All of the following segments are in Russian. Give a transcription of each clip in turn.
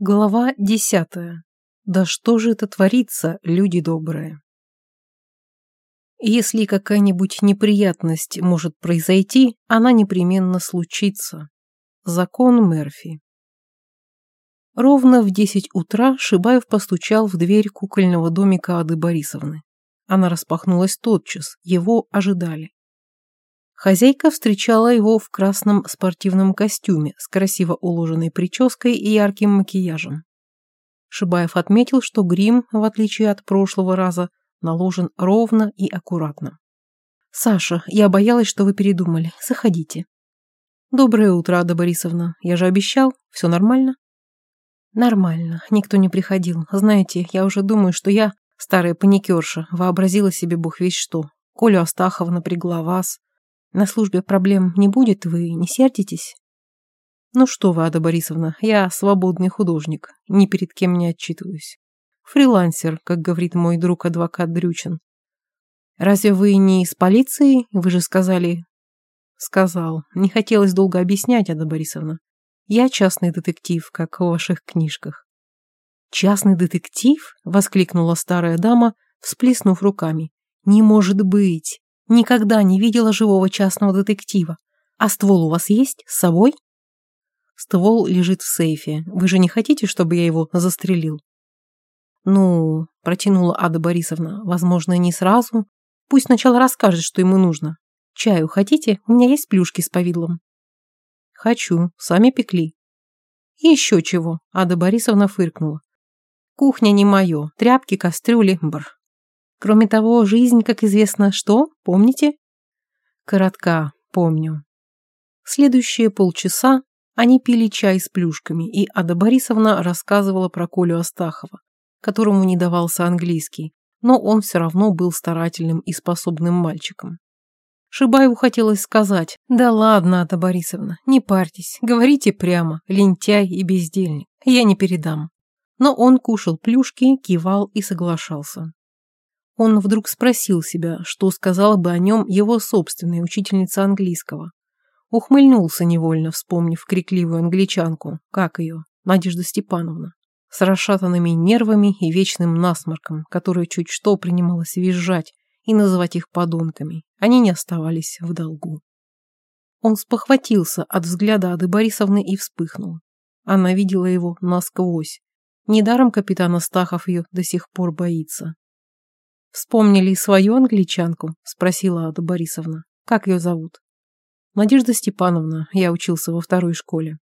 Глава десятая. Да что же это творится, люди добрые? Если какая-нибудь неприятность может произойти, она непременно случится. Закон Мерфи. Ровно в десять утра Шибаев постучал в дверь кукольного домика Ады Борисовны. Она распахнулась тотчас, его ожидали. Хозяйка встречала его в красном спортивном костюме с красиво уложенной прической и ярким макияжем. Шибаев отметил, что грим, в отличие от прошлого раза, наложен ровно и аккуратно. «Саша, я боялась, что вы передумали. Заходите». «Доброе утро, Ада Борисовна. Я же обещал. Все нормально?» «Нормально. Никто не приходил. Знаете, я уже думаю, что я, старая паникерша, вообразила себе бог весь что. Колю Астахова напрягла вас. На службе проблем не будет, вы не сердитесь? Ну что вы, Ада Борисовна, я свободный художник, ни перед кем не отчитываюсь. Фрилансер, как говорит мой друг-адвокат Дрючин. Разве вы не из полиции? Вы же сказали... Сказал. Не хотелось долго объяснять, Ада Борисовна. Я частный детектив, как в ваших книжках. «Частный детектив?» — воскликнула старая дама, всплеснув руками. «Не может быть! Никогда не видела живого частного детектива. А ствол у вас есть с собой? Ствол лежит в сейфе. Вы же не хотите, чтобы я его застрелил? Ну, протянула Ада Борисовна, возможно, не сразу. Пусть сначала расскажет, что ему нужно. Чаю хотите? У меня есть плюшки с повидлом. Хочу. Сами пекли. И еще чего. Ада Борисовна фыркнула. Кухня не мое. Тряпки, кастрюли, бр. Кроме того, жизнь, как известно, что, помните? Коротка, помню. Следующие полчаса они пили чай с плюшками, и Ада Борисовна рассказывала про Колю Астахова, которому не давался английский, но он все равно был старательным и способным мальчиком. Шибаеву хотелось сказать, да ладно, Ада Борисовна, не парьтесь, говорите прямо, лентяй и бездельник, я не передам. Но он кушал плюшки, кивал и соглашался. Он вдруг спросил себя, что сказала бы о нем его собственная учительница английского. Ухмыльнулся невольно, вспомнив крикливую англичанку, как ее, Надежда Степановна, с расшатанными нервами и вечным насморком, которая чуть что принималась визжать и называть их подонками. Они не оставались в долгу. Он спохватился от взгляда Ады Борисовны и вспыхнул. Она видела его насквозь. Недаром капитан Астахов ее до сих пор боится. «Вспомнили свою англичанку?» – спросила Ада Борисовна. «Как ее зовут?» «Надежда Степановна. Я учился во второй школе».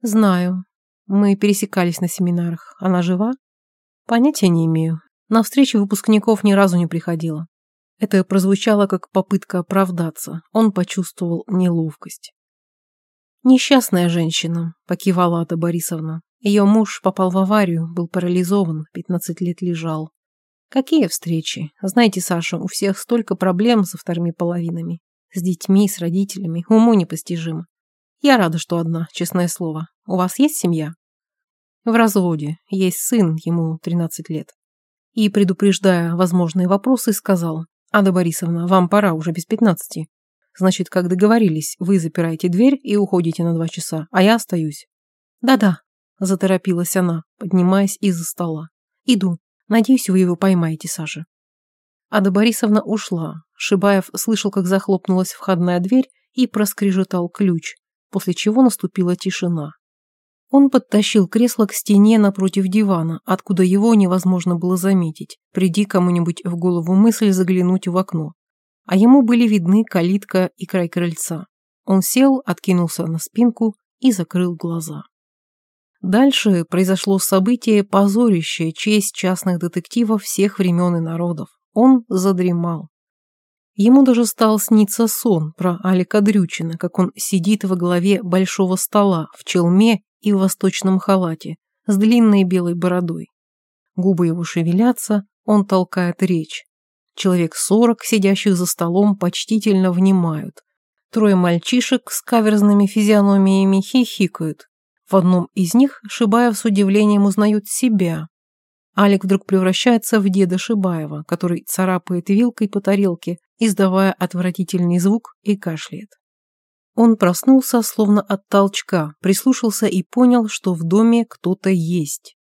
«Знаю. Мы пересекались на семинарах. Она жива?» «Понятия не имею. На встречи выпускников ни разу не приходила». Это прозвучало как попытка оправдаться. Он почувствовал неловкость. «Несчастная женщина», – покивала Ада Борисовна. Ее муж попал в аварию, был парализован, 15 лет лежал. Какие встречи? Знаете, Саша, у всех столько проблем со вторыми половинами. С детьми, с родителями. Уму непостижимо. Я рада, что одна, честное слово. У вас есть семья? В разводе. Есть сын, ему 13 лет. И, предупреждая возможные вопросы, сказал. Ада Борисовна, вам пора уже без 15. Значит, как договорились, вы запираете дверь и уходите на два часа, а я остаюсь. Да-да, заторопилась она, поднимаясь из-за стола. Иду. Надеюсь, вы его поймаете, Саша. Ада Борисовна ушла. Шибаев слышал, как захлопнулась входная дверь и проскрежетал ключ, после чего наступила тишина. Он подтащил кресло к стене напротив дивана, откуда его невозможно было заметить, приди кому-нибудь в голову мысль заглянуть в окно. А ему были видны калитка и край крыльца. Он сел, откинулся на спинку и закрыл глаза. Дальше произошло событие, позорящее честь частных детективов всех времен и народов. Он задремал. Ему даже стал сниться сон про Алика Дрючина, как он сидит во главе большого стола в челме и в восточном халате с длинной белой бородой. Губы его шевелятся, он толкает речь. Человек сорок, сидящих за столом, почтительно внимают. Трое мальчишек с каверзными физиономиями хихикают. В одном из них Шибаев с удивлением узнает себя. Алик вдруг превращается в деда Шибаева, который царапает вилкой по тарелке, издавая отвратительный звук и кашляет. Он проснулся, словно от толчка, прислушался и понял, что в доме кто-то есть.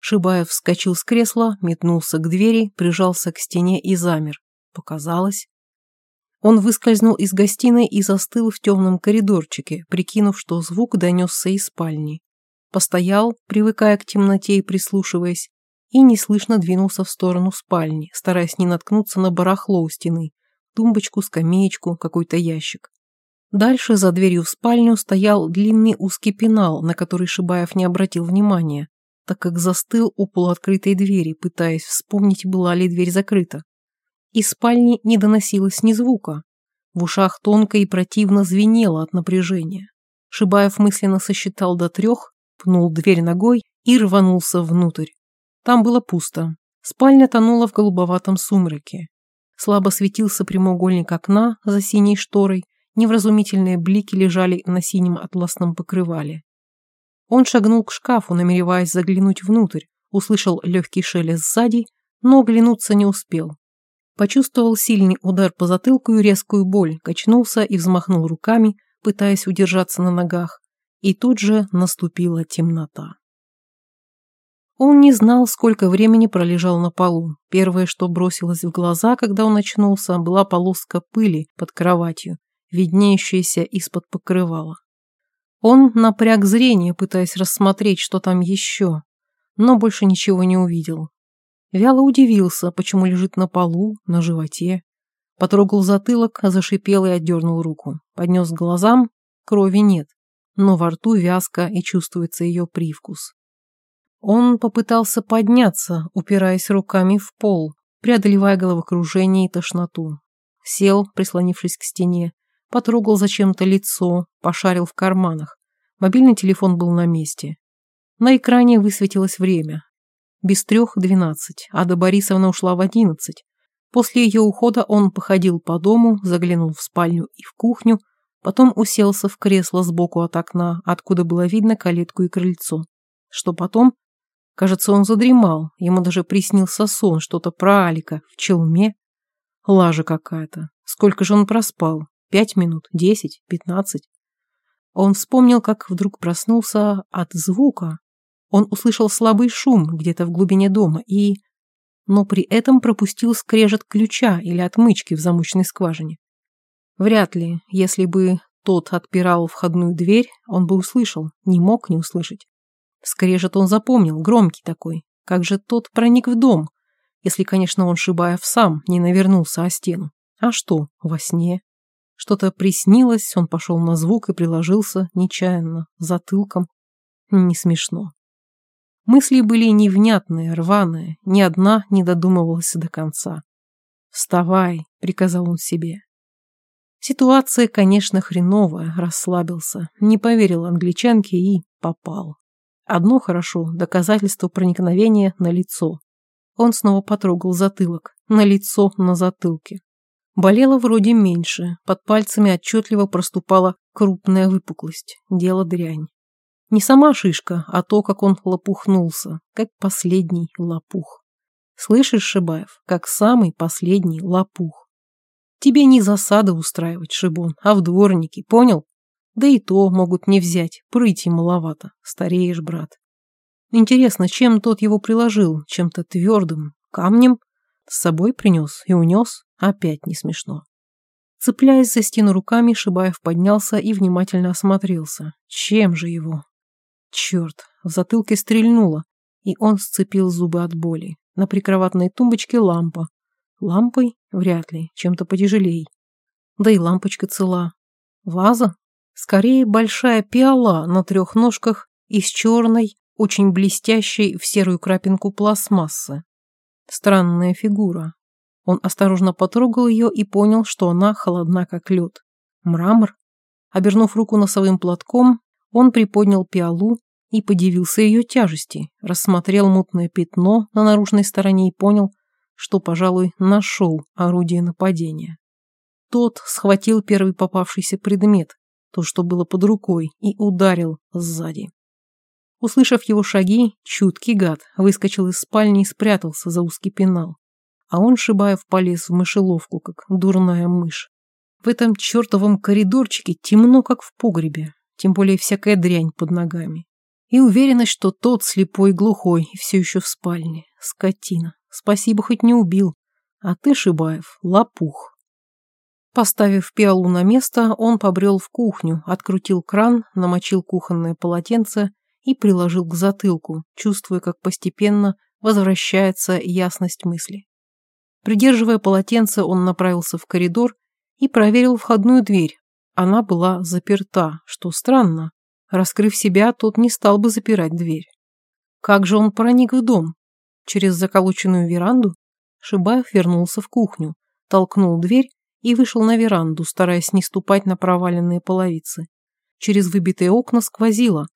Шибаев вскочил с кресла, метнулся к двери, прижался к стене и замер. Показалось. Он выскользнул из гостиной и застыл в темном коридорчике, прикинув, что звук донесся из спальни. Постоял, привыкая к темноте и прислушиваясь, и неслышно двинулся в сторону спальни, стараясь не наткнуться на барахло у стены, тумбочку, скамеечку, какой-то ящик. Дальше за дверью в спальню стоял длинный узкий пенал, на который Шибаев не обратил внимания, так как застыл у полуоткрытой двери, пытаясь вспомнить, была ли дверь закрыта. Из спальни не доносилось ни звука. В ушах тонко и противно звенело от напряжения. Шибаев мысленно сосчитал до трех, пнул дверь ногой и рванулся внутрь. Там было пусто. Спальня тонула в голубоватом сумраке. Слабо светился прямоугольник окна за синей шторой, Невразумительные блики лежали на синем атласном покрывале. Он шагнул к шкафу, намереваясь заглянуть внутрь, услышал легкий шелест сзади, но оглянуться не успел. Почувствовал сильный удар по затылку и резкую боль, качнулся и взмахнул руками, пытаясь удержаться на ногах, и тут же наступила темнота. Он не знал, сколько времени пролежал на полу. Первое, что бросилось в глаза, когда он очнулся, была полоска пыли под кроватью, виднеющееся из-под покрывала. Он напряг зрение, пытаясь рассмотреть, что там еще, но больше ничего не увидел. Вяло удивился, почему лежит на полу, на животе. Потрогал затылок, зашипел и отдернул руку. Поднес к глазам, крови нет, но во рту вязко и чувствуется ее привкус. Он попытался подняться, упираясь руками в пол, преодолевая головокружение и тошноту. Сел, прислонившись к стене, Потрогал зачем-то лицо, пошарил в карманах. Мобильный телефон был на месте. На экране высветилось время. Без трех двенадцать, а до Борисовна ушла в одиннадцать. После ее ухода он походил по дому, заглянул в спальню и в кухню, потом уселся в кресло сбоку от окна, откуда было видно калитку и крыльцо. Что потом? Кажется, он задремал, ему даже приснился сон, что-то про Алика в челме. Лажа какая-то. Сколько же он проспал? Пять минут, десять, пятнадцать. Он вспомнил, как вдруг проснулся от звука. Он услышал слабый шум где-то в глубине дома и... Но при этом пропустил скрежет ключа или отмычки в замочной скважине. Вряд ли, если бы тот отпирал входную дверь, он бы услышал, не мог не услышать. Скрежет он запомнил, громкий такой. Как же тот проник в дом, если, конечно, он, Шибаев, сам не навернулся о стену. А что, во сне? Что-то приснилось, он пошел на звук и приложился нечаянно, затылком. Не смешно. Мысли были невнятные, рваные, ни одна не додумывалась до конца. «Вставай», — приказал он себе. Ситуация, конечно, хреновая, расслабился, не поверил англичанке и попал. Одно хорошо, доказательство проникновения на лицо. Он снова потрогал затылок, на лицо на затылке. Болело вроде меньше, под пальцами отчетливо проступала крупная выпуклость, дело дрянь. Не сама шишка, а то, как он лопухнулся, как последний лопух. Слышишь, Шибаев, как самый последний лопух. Тебе не засада устраивать, Шибон, а в дворнике, понял? Да и то могут не взять, прыти маловато, стареешь, брат. Интересно, чем тот его приложил? Чем-то твердым? Камнем? С собой принес и унес? Опять не смешно. Цепляясь за стену руками, Шибаев поднялся и внимательно осмотрелся. Чем же его? Черт, в затылке стрельнуло, и он сцепил зубы от боли. На прикроватной тумбочке лампа. Лампой? Вряд ли, чем-то потяжелей. Да и лампочка цела. Ваза? Скорее, большая пиала на трех ножках из черной, очень блестящей в серую крапинку пластмассы. Странная фигура, он осторожно потрогал ее и понял, что она холодна, как лед. Мрамор. Обернув руку носовым платком, он приподнял пиалу и подивился ее тяжести, рассмотрел мутное пятно на наружной стороне и понял, что, пожалуй, нашел орудие нападения. Тот схватил первый попавшийся предмет, то, что было под рукой, и ударил сзади. Услышав его шаги, чуткий гад выскочил из спальни и спрятался за узкий пенал а он, Шибаев, полез в мышеловку, как дурная мышь. В этом чертовом коридорчике темно, как в погребе, тем более всякая дрянь под ногами. И уверенность, что тот слепой глухой и все еще в спальне. Скотина. Спасибо, хоть не убил. А ты, Шибаев, лопух. Поставив пиалу на место, он побрел в кухню, открутил кран, намочил кухонное полотенце и приложил к затылку, чувствуя, как постепенно возвращается ясность мысли. Придерживая полотенце, он направился в коридор и проверил входную дверь. Она была заперта, что странно. Раскрыв себя, тот не стал бы запирать дверь. Как же он проник в дом? Через заколоченную веранду? Шибаев вернулся в кухню, толкнул дверь и вышел на веранду, стараясь не ступать на проваленные половицы. Через выбитые окна сквозило.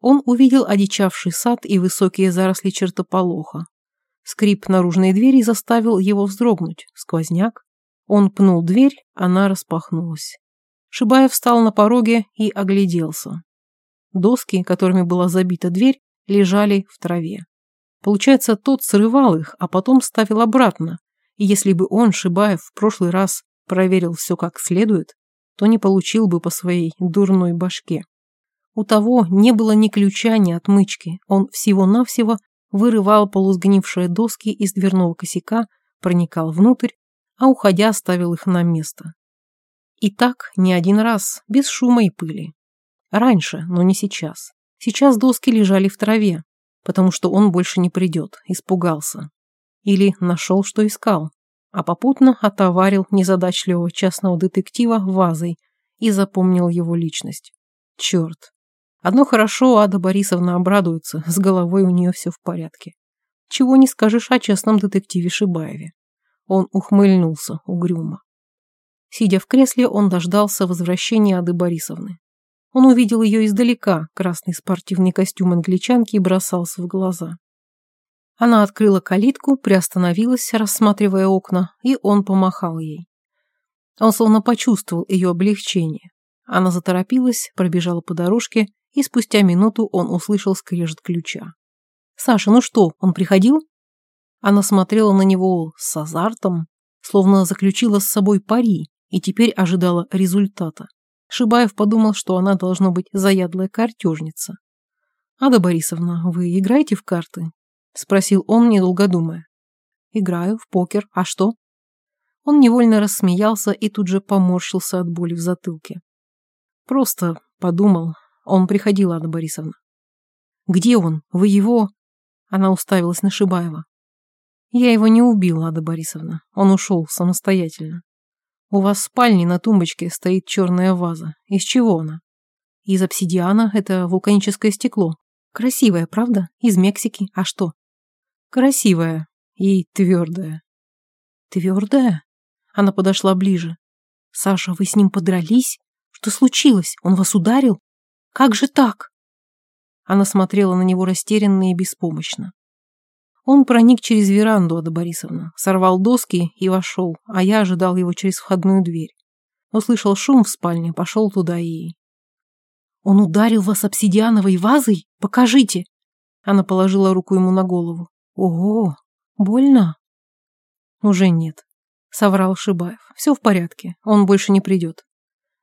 Он увидел одичавший сад и высокие заросли чертополоха. Скрип наружной двери заставил его вздрогнуть. Сквозняк. Он пнул дверь, она распахнулась. Шибаев встал на пороге и огляделся. Доски, которыми была забита дверь, лежали в траве. Получается, тот срывал их, а потом ставил обратно. И если бы он, Шибаев, в прошлый раз проверил все как следует, то не получил бы по своей дурной башке. У того не было ни ключа, ни отмычки. Он всего-навсего вырывал полусгнившие доски из дверного косяка, проникал внутрь, а уходя ставил их на место. И так не один раз, без шума и пыли. Раньше, но не сейчас. Сейчас доски лежали в траве, потому что он больше не придет, испугался. Или нашел, что искал, а попутно отоварил незадачливого частного детектива вазой и запомнил его личность. Черт, Одно хорошо, Ада Борисовна обрадуется, с головой у нее все в порядке. Чего не скажешь о частном детективе Шибаеве. Он ухмыльнулся угрюмо. Сидя в кресле, он дождался возвращения Ады Борисовны. Он увидел ее издалека, красный спортивный костюм англичанки бросался в глаза. Она открыла калитку, приостановилась, рассматривая окна, и он помахал ей. Он словно почувствовал ее облегчение. Она заторопилась, пробежала по дорожке и спустя минуту он услышал скрежет ключа. «Саша, ну что, он приходил?» Она смотрела на него с азартом, словно заключила с собой пари и теперь ожидала результата. Шибаев подумал, что она должна быть заядлая картежница. «Ада Борисовна, вы играете в карты?» – спросил он, недолго думая. «Играю в покер. А что?» Он невольно рассмеялся и тут же поморщился от боли в затылке. «Просто подумал, он приходил, Анна Борисовна. Где он? Вы его? Она уставилась на Шибаева. Я его не убила, Ада Борисовна. Он ушел самостоятельно. У вас в спальне на тумбочке стоит черная ваза. Из чего она? Из обсидиана, это вулканическое стекло. Красивое, правда? Из Мексики. А что? Красивое и твердое. Твердое? Она подошла ближе. Саша, вы с ним подрались? Что случилось? Он вас ударил? Как же так?» Она смотрела на него растерянно и беспомощно. Он проник через веранду, Ада Борисовна, сорвал доски и вошел, а я ожидал его через входную дверь. Услышал шум в спальне, пошел туда и... «Он ударил вас обсидиановой вазой? Покажите!» Она положила руку ему на голову. «Ого! Больно?» «Уже нет», — соврал Шибаев. «Все в порядке, он больше не придет».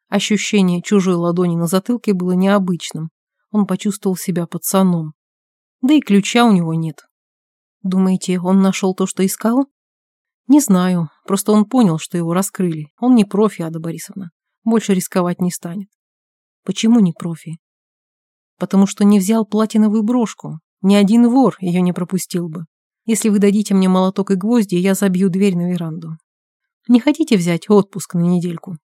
Ощущение чужой ладони на затылке было необычным. Он почувствовал себя пацаном. Да и ключа у него нет. Думаете, он нашел то, что искал? Не знаю, просто он понял, что его раскрыли. Он не профи, Ада Борисовна. Больше рисковать не станет. Почему не профи? Потому что не взял платиновую брошку. Ни один вор ее не пропустил бы. Если вы дадите мне молоток и гвозди, я забью дверь на веранду. Не хотите взять отпуск на недельку?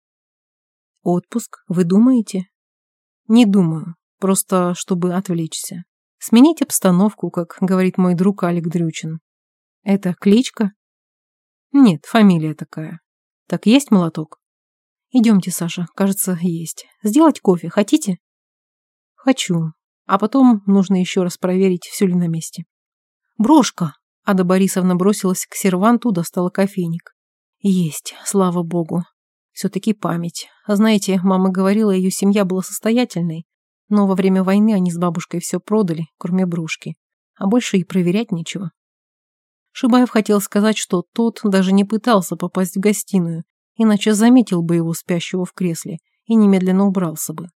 Отпуск, вы думаете? Не думаю, просто чтобы отвлечься. Сменить обстановку, как говорит мой друг Алик Дрючин. Это кличка? Нет, фамилия такая. Так есть молоток? Идемте, Саша, кажется, есть. Сделать кофе хотите? Хочу. А потом нужно еще раз проверить, все ли на месте. Брошка! Ада Борисовна бросилась к серванту, достала кофейник. Есть, слава богу. Все-таки память. Знаете, мама говорила, ее семья была состоятельной, но во время войны они с бабушкой все продали, кроме брошки. А больше и проверять нечего. Шибаев хотел сказать, что тот даже не пытался попасть в гостиную, иначе заметил бы его спящего в кресле и немедленно убрался бы.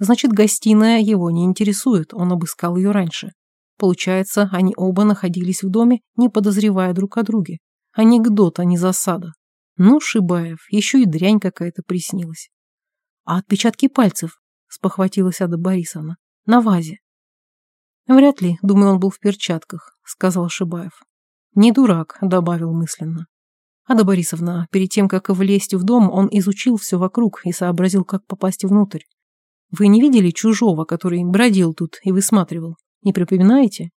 Значит, гостиная его не интересует, он обыскал ее раньше. Получается, они оба находились в доме, не подозревая друг о друге. Анекдот, а не засада. Ну, Шибаев, еще и дрянь какая-то приснилась. А отпечатки пальцев, спохватилась Ада Борисовна, на вазе. Вряд ли, думаю, он был в перчатках, сказал Шибаев. Не дурак, добавил мысленно. Ада Борисовна, перед тем, как влезть в дом, он изучил все вокруг и сообразил, как попасть внутрь. Вы не видели чужого, который бродил тут и высматривал? Не припоминаете?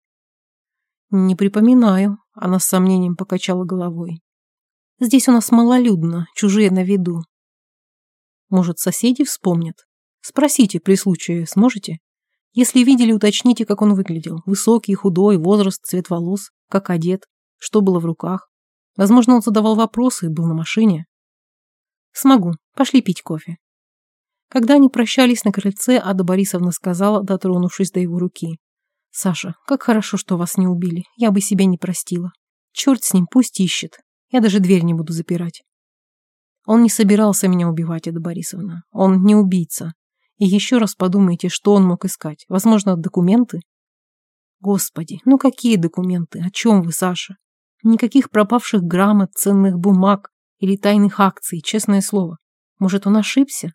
Не припоминаю, она с сомнением покачала головой. Здесь у нас малолюдно, чужие на виду. Может, соседи вспомнят? Спросите при случае, сможете? Если видели, уточните, как он выглядел. Высокий, худой, возраст, цвет волос, как одет, что было в руках. Возможно, он задавал вопросы и был на машине. Смогу. Пошли пить кофе. Когда они прощались на крыльце, Ада Борисовна сказала, дотронувшись до его руки. «Саша, как хорошо, что вас не убили. Я бы себя не простила. Черт с ним, пусть ищет. Я даже дверь не буду запирать». Он не собирался меня убивать, Ада Борисовна. Он не убийца. И еще раз подумайте, что он мог искать. Возможно, документы? Господи, ну какие документы? О чем вы, Саша? Никаких пропавших грамот, ценных бумаг или тайных акций, честное слово. Может, он ошибся?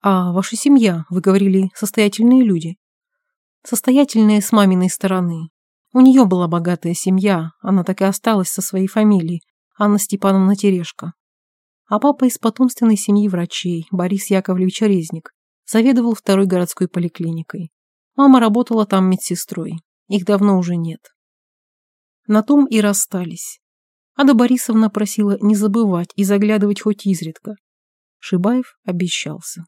А ваша семья, вы говорили, состоятельные люди? Состоятельные с маминой стороны. У нее была богатая семья, она так и осталась со своей фамилией, Анна Степановна Терешко. А папа из потомственной семьи врачей, Борис Яковлевич Резник, заведовал второй городской поликлиникой. Мама работала там медсестрой. Их давно уже нет. На том и расстались. Ада Борисовна просила не забывать и заглядывать хоть изредка. Шибаев обещался.